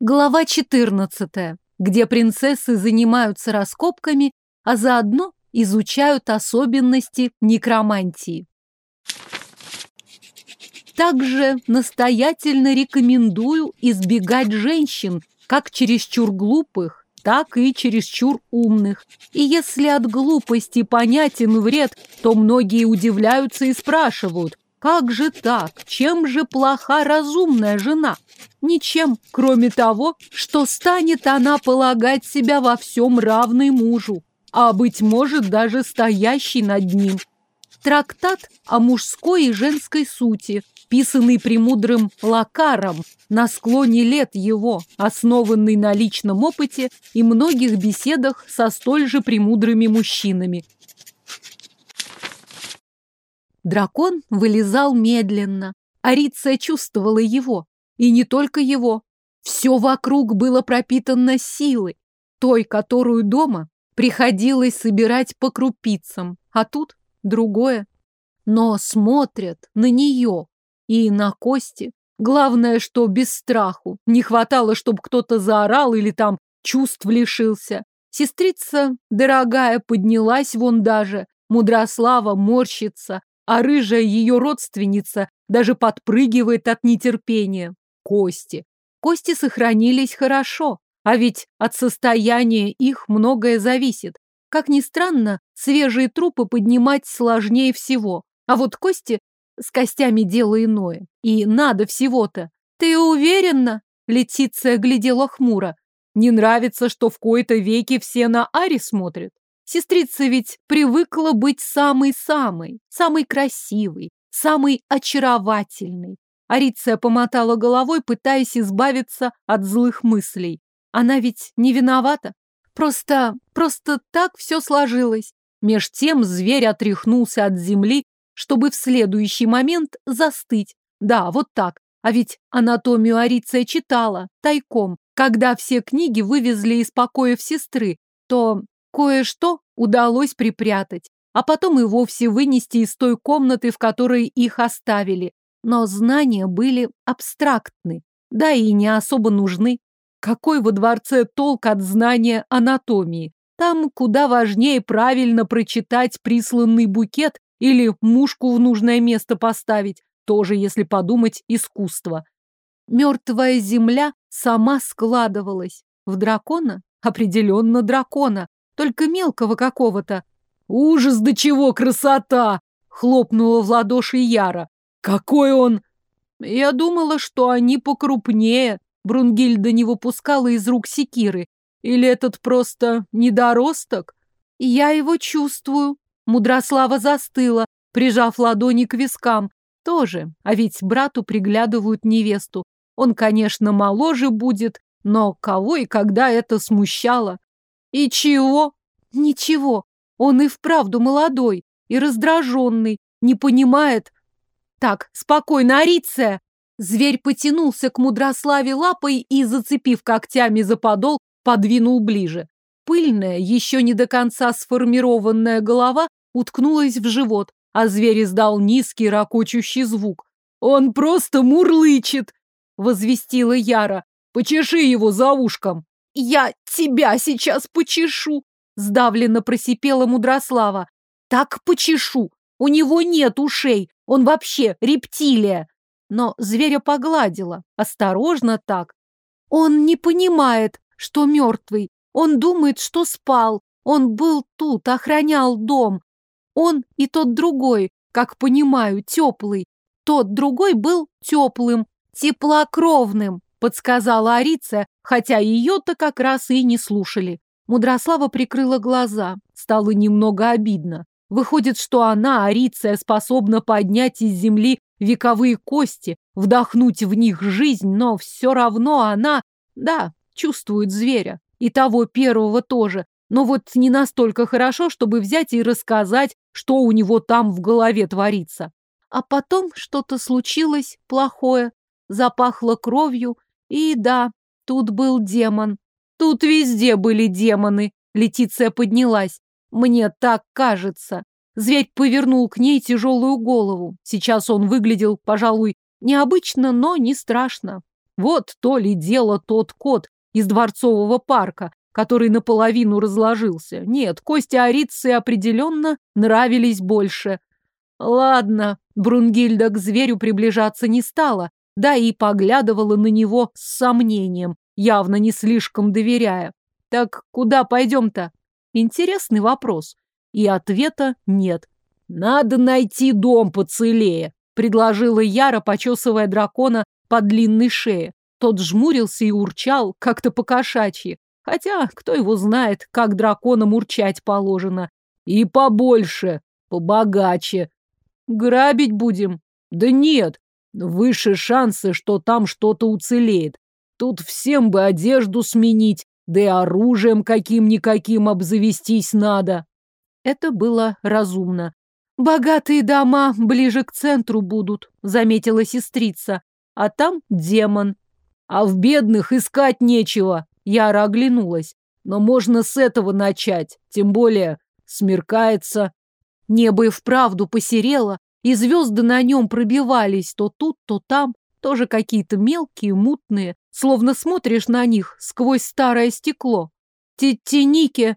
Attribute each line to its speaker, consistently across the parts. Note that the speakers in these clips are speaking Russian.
Speaker 1: Глава 14, где принцессы занимаются раскопками, а заодно изучают особенности некромантии. Также настоятельно рекомендую избегать женщин, как чересчур глупых, так и чересчур умных. И если от глупости понятен вред, то многие удивляются и спрашивают, как же так? Чем же плоха разумная жена? Ничем, кроме того, что станет она полагать себя во всем равной мужу, а, быть может, даже стоящий над ним. Трактат о мужской и женской сути, писанный премудрым Лакаром на склоне лет его, основанный на личном опыте и многих беседах со столь же премудрыми мужчинами. Дракон вылезал медленно. Ариция чувствовала его, и не только его. Все вокруг было пропитано силой, той, которую дома приходилось собирать по крупицам, а тут другое. Но смотрят на нее и на кости. Главное, что без страху. Не хватало, чтобы кто-то заорал или там чувств лишился. Сестрица, дорогая, поднялась вон даже. Мудрослава морщится, а рыжая ее родственница даже подпрыгивает от нетерпения кости. Кости сохранились хорошо, а ведь от состояния их многое зависит. Как ни странно, свежие трупы поднимать сложнее всего, а вот кости с костями дело иное. И надо всего-то. Ты уверена? Летиция глядела хмуро. Не нравится, что в кои-то веки все на Ари смотрят. Сестрица ведь привыкла быть самой-самой, самой красивой, самой очаровательной. Ариция помотала головой, пытаясь избавиться от злых мыслей. Она ведь не виновата. Просто, просто так все сложилось. Меж тем зверь отряхнулся от земли, чтобы в следующий момент застыть. Да, вот так. А ведь анатомию Ариция читала, тайком. Когда все книги вывезли из покоев сестры, то кое-что удалось припрятать, а потом и вовсе вынести из той комнаты, в которой их оставили но знания были абстрактны, да и не особо нужны. Какой во дворце толк от знания анатомии? Там куда важнее правильно прочитать присланный букет или мушку в нужное место поставить, тоже, если подумать, искусство. Мертвая земля сама складывалась. В дракона? Определенно дракона, только мелкого какого-то. «Ужас, до чего красота!» — хлопнула в ладоши Яра. Какой он! Я думала, что они покрупнее. Брунгильда не выпускала из рук секиры. Или этот просто недоросток? Я его чувствую. Мудрослава застыла, прижав ладони к вискам. Тоже, а ведь брату приглядывают невесту. Он, конечно, моложе будет, но кого и когда это смущало? И чего? Ничего. Он и вправду молодой и раздраженный, не понимает, так, спокойно, Ариция! Зверь потянулся к мудрославе лапой и, зацепив когтями за подол, подвинул ближе. Пыльная, еще не до конца сформированная голова уткнулась в живот, а зверь издал низкий ракочущий звук. «Он просто мурлычет!» — возвестила Яра. «Почеши его за ушком!» «Я тебя сейчас почешу!» — сдавленно просипела Мудрослава. «Так почешу! У него нет ушей, он вообще рептилия. Но зверя погладила, осторожно так. Он не понимает, что мертвый. Он думает, что спал. Он был тут, охранял дом. Он и тот другой, как понимаю, теплый. Тот другой был теплым, теплокровным, подсказала Арица, хотя ее-то как раз и не слушали. Мудрослава прикрыла глаза. Стало немного обидно. Выходит, что она, Ариция, способна поднять из земли вековые кости, вдохнуть в них жизнь, но все равно она, да, чувствует зверя. И того первого тоже. Но вот не настолько хорошо, чтобы взять и рассказать, что у него там в голове творится. А потом что-то случилось плохое, запахло кровью, и да, тут был демон. Тут везде были демоны. Летиция поднялась. Мне так кажется. Зверь повернул к ней тяжелую голову. Сейчас он выглядел, пожалуй, необычно, но не страшно. Вот то ли дело тот кот из дворцового парка, который наполовину разложился. Нет, кости Арицы определенно нравились больше. Ладно, Брунгильда к зверю приближаться не стала, да и поглядывала на него с сомнением, явно не слишком доверяя. Так куда пойдем-то? Интересный вопрос. И ответа нет. Надо найти дом поцелее, предложила Яра, почесывая дракона по длинной шее. Тот жмурился и урчал, как-то по-кошачьи. Хотя, кто его знает, как драконам урчать положено. И побольше, побогаче. Грабить будем? Да нет, выше шансы, что там что-то уцелеет. Тут всем бы одежду сменить, да и оружием каким-никаким обзавестись надо. Это было разумно. Богатые дома ближе к центру будут, заметила сестрица, а там демон. А в бедных искать нечего. Яра оглянулась. Но можно с этого начать, тем более смеркается. Небо и вправду посерело, и звезды на нем пробивались то тут, то там, тоже какие-то мелкие, мутные, словно смотришь на них сквозь старое стекло. Тетенике!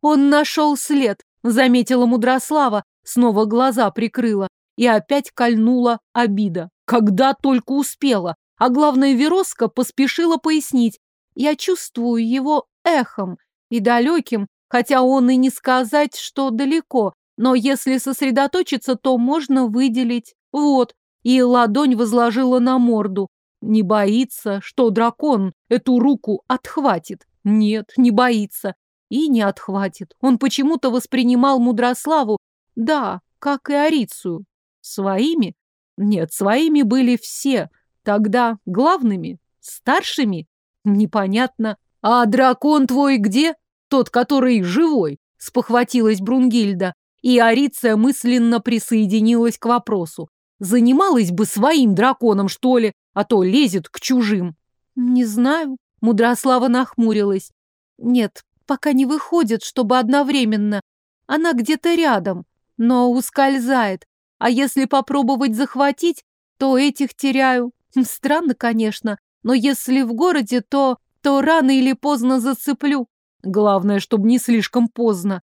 Speaker 1: Он нашел след, заметила Мудрослава, снова глаза прикрыла, и опять кольнула обида. Когда только успела, а главное, Вероска поспешила пояснить. Я чувствую его эхом и далеким, хотя он и не сказать, что далеко, но если сосредоточиться, то можно выделить. Вот, и ладонь возложила на морду. Не боится, что дракон эту руку отхватит. Нет, не боится. И не отхватит. Он почему-то воспринимал Мудрославу, да, как и Арицию. Своими? Нет, своими были все. Тогда главными? Старшими? Непонятно. А дракон твой где? Тот, который живой? Спохватилась Брунгильда. И Ариция мысленно присоединилась к вопросу. Занималась бы своим драконом, что ли, а то лезет к чужим. Не знаю. Мудрослава нахмурилась. Нет, пока не выходит, чтобы одновременно. Она где-то рядом, но ускользает. А если попробовать захватить, то этих теряю. Странно, конечно, но если в городе, то... то рано или поздно зацеплю. Главное, чтобы не слишком поздно.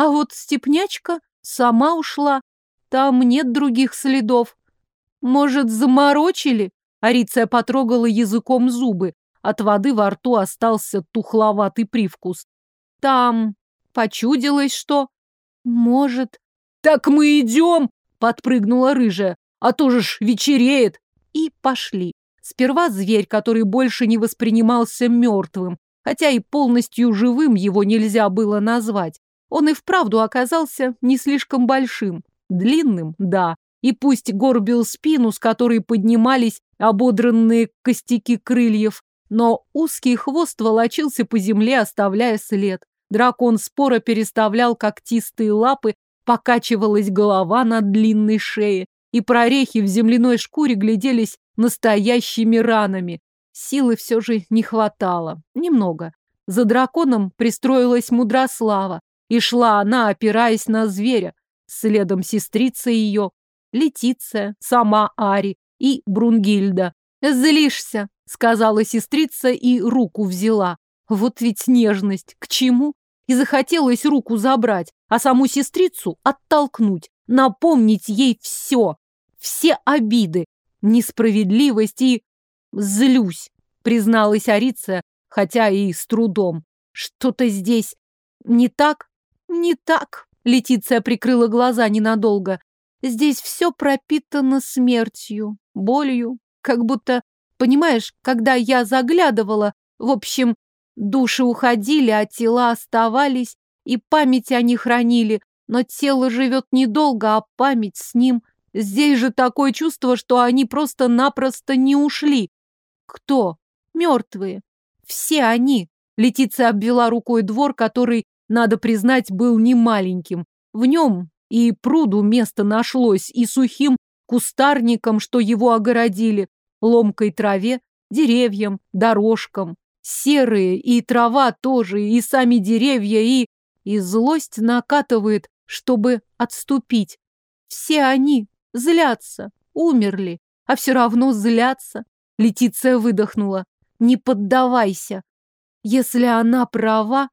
Speaker 1: А вот степнячка сама ушла. Там нет других следов. Может, заморочили? Ариция потрогала языком зубы. От воды во рту остался тухловатый привкус. Там почудилось что? Может. Так мы идем, подпрыгнула рыжая. А то же ж вечереет. И пошли. Сперва зверь, который больше не воспринимался мертвым, хотя и полностью живым его нельзя было назвать. Он и вправду оказался не слишком большим. Длинным, да, и пусть горбил спину, с которой поднимались ободранные костяки крыльев, но узкий хвост волочился по земле, оставляя след. Дракон споро переставлял когтистые лапы, покачивалась голова на длинной шее, и прорехи в земляной шкуре гляделись настоящими ранами. Силы все же не хватало. Немного. За драконом пристроилась Мудрослава, и шла она, опираясь на зверя. Следом сестрица ее, Летиция, сама Ари и Брунгильда. «Злишься», — сказала сестрица и руку взяла. Вот ведь нежность, к чему? И захотелось руку забрать, а саму сестрицу оттолкнуть, напомнить ей все, все обиды, несправедливость и... Злюсь, призналась Арица, хотя и с трудом. Что-то здесь не так? Не так. Летиция прикрыла глаза ненадолго. Здесь все пропитано смертью, болью, как будто, понимаешь, когда я заглядывала, в общем, души уходили, а тела оставались, и память они хранили, но тело живет недолго, а память с ним. Здесь же такое чувство, что они просто-напросто не ушли. Кто? Мертвые. Все они. Летиция обвела рукой двор, который, надо признать, был не маленьким. В нем и пруду место нашлось, и сухим кустарником, что его огородили, ломкой траве, деревьям, дорожкам. Серые и трава тоже, и сами деревья, и... И злость накатывает, чтобы отступить. Все они злятся, умерли, а все равно злятся. Летиция выдохнула. Не поддавайся. Если она права,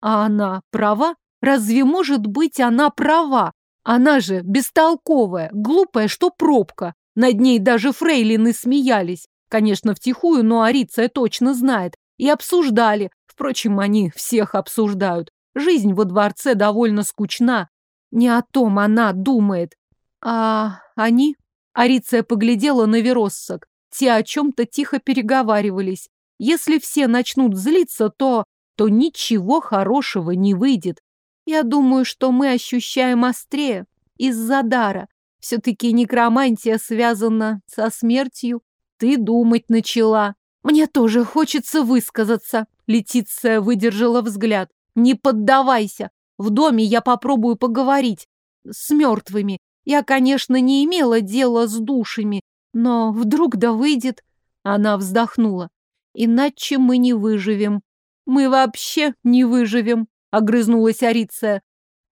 Speaker 1: а она права, разве может быть она права? Она же бестолковая, глупая, что пробка. Над ней даже фрейлины смеялись. Конечно, втихую, но Ариция точно знает. И обсуждали. Впрочем, они всех обсуждают. Жизнь во дворце довольно скучна. Не о том она думает. А они? Ариция поглядела на Вероссок. Те о чем-то тихо переговаривались. Если все начнут злиться, то... то ничего хорошего не выйдет. Я думаю, что мы ощущаем острее из-за дара. Все-таки некромантия связана со смертью. Ты думать начала. Мне тоже хочется высказаться. Летиция выдержала взгляд. Не поддавайся. В доме я попробую поговорить с мертвыми. Я, конечно, не имела дела с душами, но вдруг да выйдет. Она вздохнула. Иначе мы не выживем. Мы вообще не выживем, огрызнулась Ариция.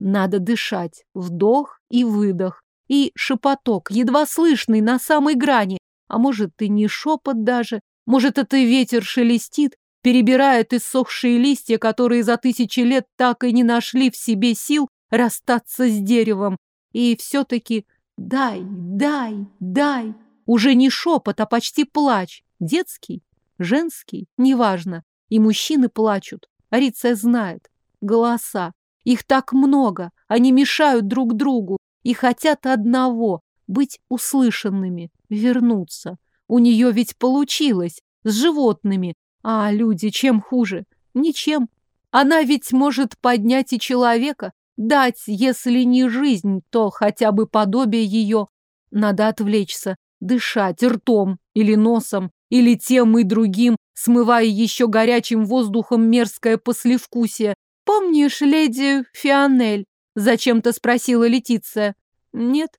Speaker 1: Надо дышать. Вдох и выдох. И шепоток, едва слышный, на самой грани. А может, и не шепот даже. Может, это ветер шелестит, перебирает иссохшие листья, которые за тысячи лет так и не нашли в себе сил расстаться с деревом. И все-таки дай, дай, дай. Уже не шепот, а почти плач. Детский, женский, неважно. И мужчины плачут. Ариция знает. Голоса. Их так много. Они мешают друг другу и хотят одного — быть услышанными, вернуться. У нее ведь получилось с животными, а люди чем хуже? Ничем. Она ведь может поднять и человека, дать, если не жизнь, то хотя бы подобие ее. Надо отвлечься, дышать ртом или носом, или тем и другим, смывая еще горячим воздухом мерзкое послевкусие. Помнишь леди Фионель? Зачем-то спросила Летиция. Нет.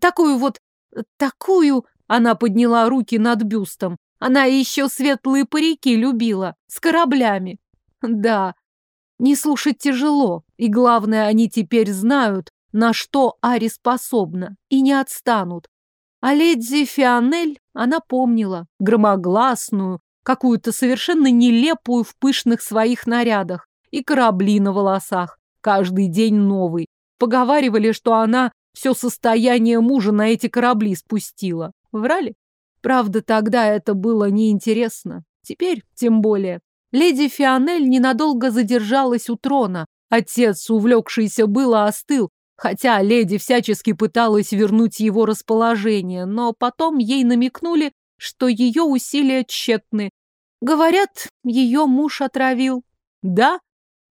Speaker 1: Такую вот, такую... Она подняла руки над бюстом. Она еще светлые парики любила, с кораблями. Да, не слушать тяжело, и главное, они теперь знают, на что Ари способна, и не отстанут. А леди Фионель она помнила, громогласную, какую-то совершенно нелепую в пышных своих нарядах, и корабли на волосах, каждый день новый. Поговаривали, что она все состояние мужа на эти корабли спустила. Врали? Правда, тогда это было неинтересно. Теперь тем более. Леди Фионель ненадолго задержалась у трона. Отец, увлекшийся было, остыл, хотя леди всячески пыталась вернуть его расположение, но потом ей намекнули, что ее усилия тщетны. Говорят, ее муж отравил. Да?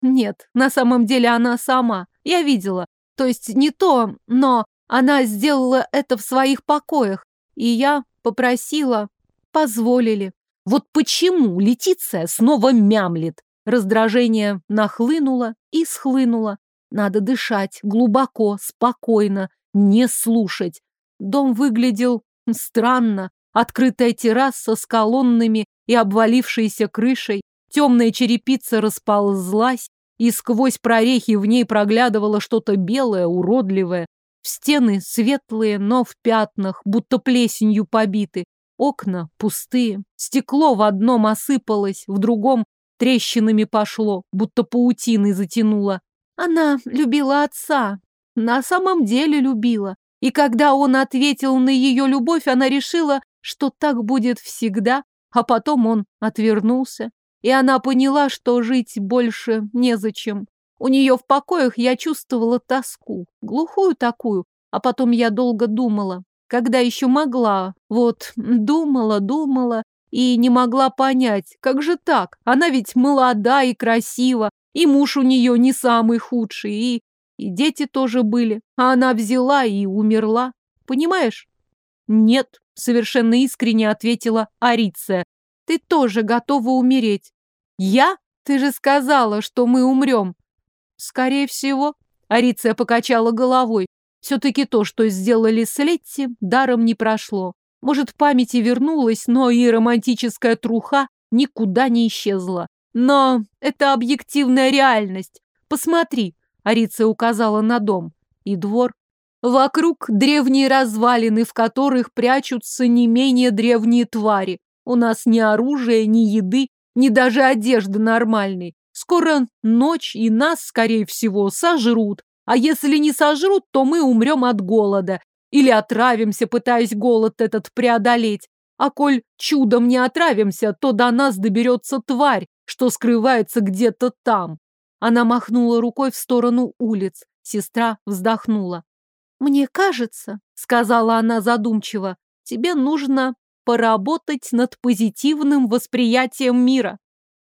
Speaker 1: Нет, на самом деле она сама. Я видела. То есть не то, но она сделала это в своих покоях, и я попросила, позволили. Вот почему Летиция снова мямлет? Раздражение нахлынуло и схлынуло. Надо дышать глубоко, спокойно, не слушать. Дом выглядел странно. Открытая терраса с колоннами и обвалившейся крышей. Темная черепица расползлась, и сквозь прорехи в ней проглядывало что-то белое, уродливое. В стены светлые, но в пятнах, будто плесенью побиты. Окна пустые. Стекло в одном осыпалось, в другом трещинами пошло, будто паутиной затянуло. Она любила отца. На самом деле любила. И когда он ответил на ее любовь, она решила, что так будет всегда, а потом он отвернулся и она поняла, что жить больше незачем. У нее в покоях я чувствовала тоску, глухую такую, а потом я долго думала, когда еще могла, вот, думала, думала, и не могла понять, как же так, она ведь молода и красива, и муж у нее не самый худший, и, и дети тоже были, а она взяла и умерла, понимаешь? Нет, совершенно искренне ответила Ариция, ты тоже готова умереть. Я? Ты же сказала, что мы умрем. Скорее всего. Ариция покачала головой. Все-таки то, что сделали с Летти, даром не прошло. Может, памяти вернулась, но и романтическая труха никуда не исчезла. Но это объективная реальность. Посмотри, Ариция указала на дом и двор. Вокруг древние развалины, в которых прячутся не менее древние твари. У нас ни оружия, ни еды, ни даже одежды нормальной. Скоро ночь, и нас, скорее всего, сожрут. А если не сожрут, то мы умрем от голода. Или отравимся, пытаясь голод этот преодолеть. А коль чудом не отравимся, то до нас доберется тварь, что скрывается где-то там. Она махнула рукой в сторону улиц. Сестра вздохнула. «Мне кажется», — сказала она задумчиво, — «тебе нужно поработать над позитивным восприятием мира.